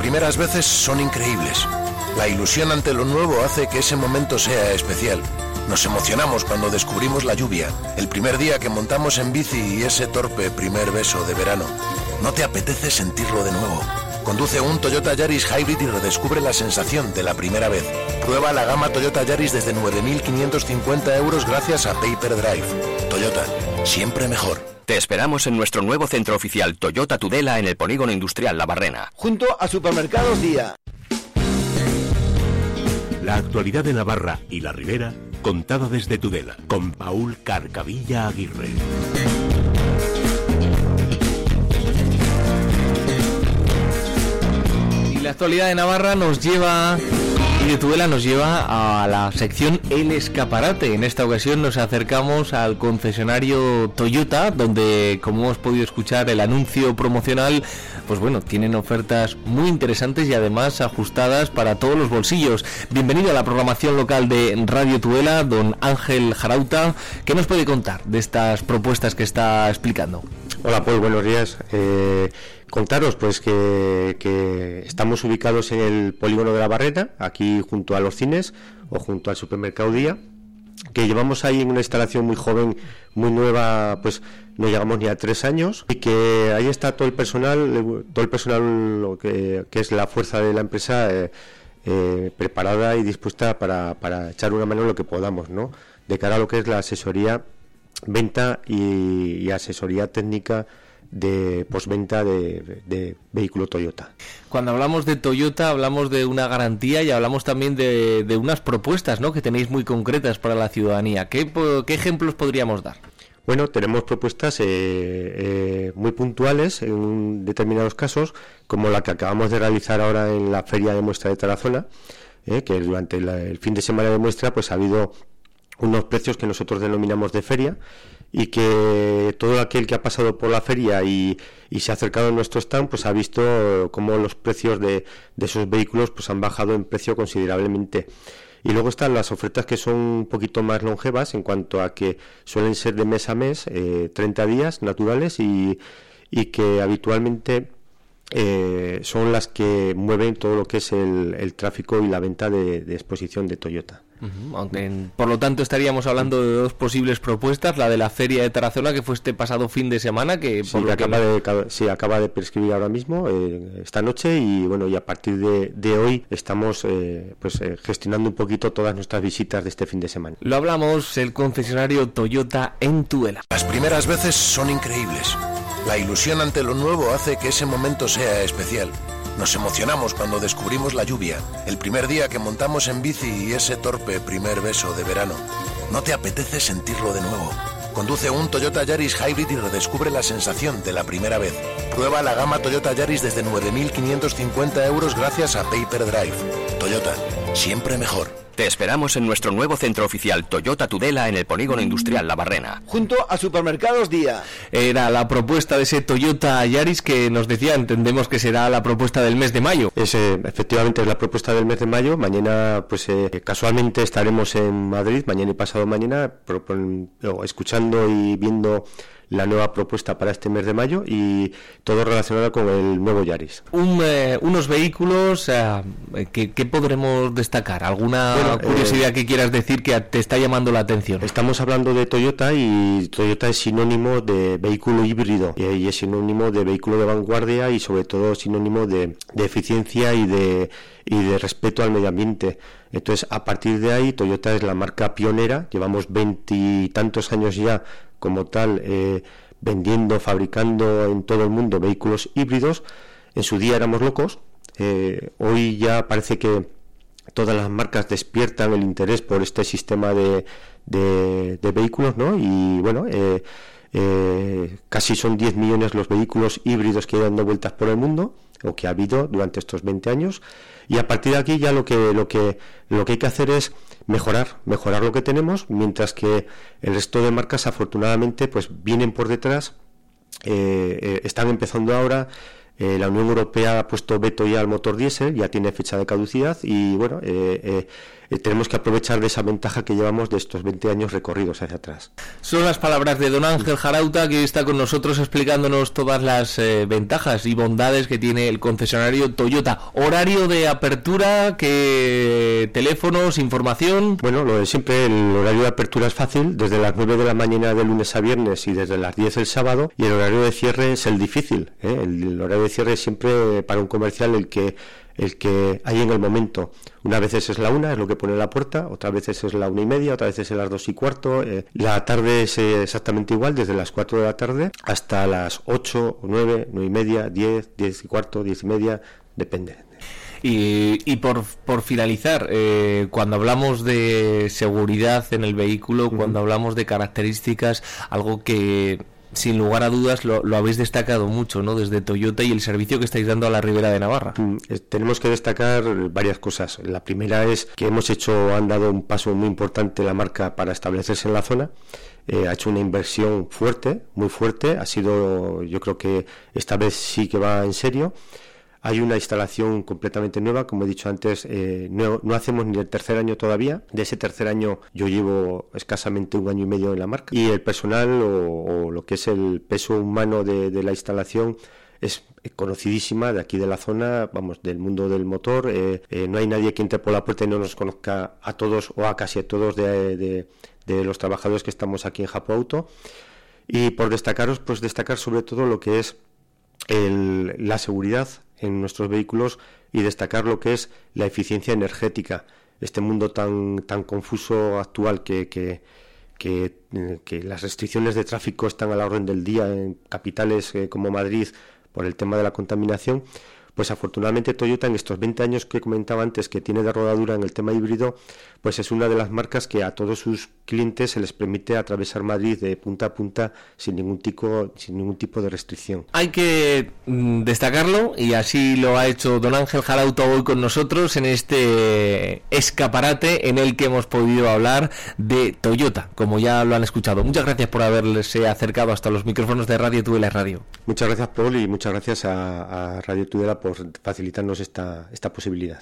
primeras veces son increíbles. La ilusión ante lo nuevo hace que ese momento sea especial. Nos emocionamos cuando descubrimos la lluvia, el primer día que montamos en bici y ese torpe primer beso de verano. ¿No te apetece sentirlo de nuevo? Conduce un Toyota Yaris Hybrid y redescubre la sensación de la primera vez. Prueba la gama Toyota Yaris desde 9.550 euros gracias a Paper Drive. Toyota, siempre mejor. Te esperamos en nuestro nuevo centro oficial Toyota Tudela en el Polígono Industrial La Barrena. Junto a Supermercados Día. La actualidad de Navarra y la Ribera contada desde Tudela con Paul Carcavilla Aguirre. Y la actualidad de Navarra nos lleva y de nos lleva a la sección El Escaparate. En esta ocasión nos acercamos al concesionario Toyota, donde, como hemos podido escuchar, el anuncio promocional, pues bueno, tienen ofertas muy interesantes y además ajustadas para todos los bolsillos. Bienvenido a la programación local de Radio Tudela, don Ángel Jarauta. ¿Qué nos puede contar de estas propuestas que está explicando? Hola, Paul, buenos días. Eh, contaros pues que, estamos ubicados en el polígono de la Barreta, aquí junto a los cines o junto al supermercado Día, que llevamos ahí en una instalación muy joven, muy nueva, pues no llegamos ni a tres años y que ahí está todo el personal, todo el personal que, que es la fuerza de la empresa eh, eh, preparada y dispuesta para, para echar una mano en lo que podamos, ¿no? De cara a lo que es la asesoría, venta y asesoría técnica de postventa de, de, vehículo Toyota. Cuando hablamos de Toyota hablamos de una garantía y hablamos también de, de unas propuestas ¿no? que tenéis muy concretas para la ciudadanía. ¿Qué, qué ejemplos podríamos dar? Bueno, tenemos propuestas eh, eh, muy puntuales en determinados casos, como la que acabamos de realizar ahora en la feria de muestra de Tarazona, eh, que durante el fin de semana de muestra pues ha habido unos precios que nosotros denominamos de feria y que todo aquel que ha pasado por la feria y, se ha acercado a nuestro stand pues ha visto cómo los precios de, de esos vehículos pues han bajado en precio considerablemente. Y luego están las ofertas que son un poquito más longevas en cuanto a que suelen ser de mes a mes, eh, 30 días naturales y, y que habitualmente eh, son las que mueven todo lo que es el, el tráfico y la venta de, de exposición de Toyota por lo tanto, estaríamos hablando de dos posibles propuestas, la de la feria de Tarazona, que fue este pasado fin de semana, que sí, acaba, de, acaba de prescribir ahora mismo, eh, esta noche, y bueno, y a partir de, hoy estamos eh, pues eh, gestionando un poquito todas nuestras visitas de este fin de semana. Lo hablamos, el concesionario Toyota en Tudela. Las primeras veces son increíbles. La ilusión ante lo nuevo hace que ese momento sea especial. Nos emocionamos cuando descubrimos la lluvia, el primer día que montamos en bici y ese torpe primer beso de verano. ¿No te apetece sentirlo de nuevo? Conduce un Toyota Yaris Hybrid y redescubre la sensación de la primera vez. Prueba la gama Toyota Yaris desde 9.550 euros gracias a Paper Drive. Toyota, siempre mejor. Te esperamos en nuestro nuevo centro oficial Toyota Tudela en el Polígono Industrial La Barrena. Junto a Supermercados Día. Era la propuesta de ese Toyota Yaris que nos decía, entendemos que será la propuesta del mes de mayo. Es, efectivamente es la propuesta del mes de mayo. Mañana, pues eh, casualmente estaremos en Madrid, mañana y pasado mañana, escuchando y viendo la nueva propuesta para este mes de mayo y todo relacionado con el nuevo Yaris. Eh, unos vehículos eh, que, podremos destacar, alguna curiosidad eh, que quieras decir que te está llamando la atención. Estamos hablando de Toyota y Toyota es sinónimo de vehículo híbrido y, es sinónimo de vehículo de vanguardia y sobre todo sinónimo de, de eficiencia y de y de respeto al medio ambiente. Entonces, a partir de ahí, Toyota es la marca pionera, llevamos veintitantos años ya como tal eh, vendiendo, fabricando en todo el mundo vehículos híbridos. En su día éramos locos, eh, hoy ya parece que todas las marcas despiertan el interés por este sistema de, de, vehículos, ¿no? Y bueno, eh, casi son 10 millones los vehículos híbridos que han dado vueltas por el mundo, o que ha habido durante estos 20 años. Y a partir de aquí ya lo que, lo que, lo que hay que hacer es mejorar, mejorar lo que tenemos, mientras que el resto de marcas afortunadamente pues vienen por detrás, eh, eh, están empezando ahora, Eh, la Unión Europea ha puesto veto ya al motor diésel, ya tiene fecha de caducidad y bueno, eh, eh, tenemos que aprovechar de esa ventaja que llevamos de estos 20 años recorridos hacia atrás. Son las palabras de don Ángel Jarauta que está con nosotros explicándonos todas las ventajas y bondades que tiene el concesionario Toyota. Horario de apertura, que teléfonos, información. Bueno, lo de siempre, el horario de apertura es fácil, desde las 9 de la mañana de lunes a viernes y desde las 10 el sábado, y el horario de cierre es el difícil. ¿eh? El, horario de cierre es siempre para un comercial el que el que hay en el momento. Una vez es la una, es lo que pone la puerta, otra veces es la una y media, otra vez es las dos y cuarto. Eh, la tarde es eh, exactamente igual, desde las cuatro de la tarde hasta las ocho, nueve, nueve y media, diez, diez y cuarto, diez y media, depende. Y, por, por, finalizar, eh, cuando hablamos de seguridad en el vehículo, cuando hablamos de características, algo que sin lugar a dudas lo, habéis destacado mucho, ¿no? Desde Toyota y el servicio que estáis dando a la Ribera de Navarra. Mm, tenemos que destacar varias cosas. La primera es que hemos hecho, han dado un paso muy importante la marca para establecerse en la zona. Eh, ha hecho una inversión fuerte, muy fuerte. Ha sido, yo creo que esta vez sí que va en serio. Hay una instalación completamente nueva, como he dicho antes, eh, no, hacemos ni el tercer año todavía. De ese tercer año yo llevo escasamente un año y medio en la marca. Y el personal o, lo que es el peso humano de, la instalación es conocidísima de aquí de la zona, vamos, del mundo del motor. Eh, eh, no hay nadie que entre por la puerta y no nos conozca a todos o a casi a todos de, los trabajadores que estamos aquí en Japón Auto. Y por destacaros, pues destacar sobre todo lo que es la seguridad en nuestros vehículos y destacar lo que es la eficiencia energética. Este mundo tan, tan confuso actual que, que, que, las restricciones de tráfico están a la orden del día en capitales eh, como Madrid por el tema de la contaminación, pues afortunadamente Toyota en estos 20 años que comentaba antes que tiene de rodadura en el tema híbrido, pues es una de las marcas que a todos sus clientes se les permite atravesar Madrid de punta a punta sin ningún tipo, sin ningún tipo de restricción. Hay que mm, destacarlo y así lo ha hecho don Ángel Jarauto hoy con nosotros en este escaparate en el que hemos podido hablar de Toyota, como ya lo han escuchado. Muchas gracias por haberse acercado hasta los micrófonos de Radio Tudela Radio. Muchas gracias Paul y muchas gracias a, a Radio Tudela por facilitarnos esta, esta posibilidad.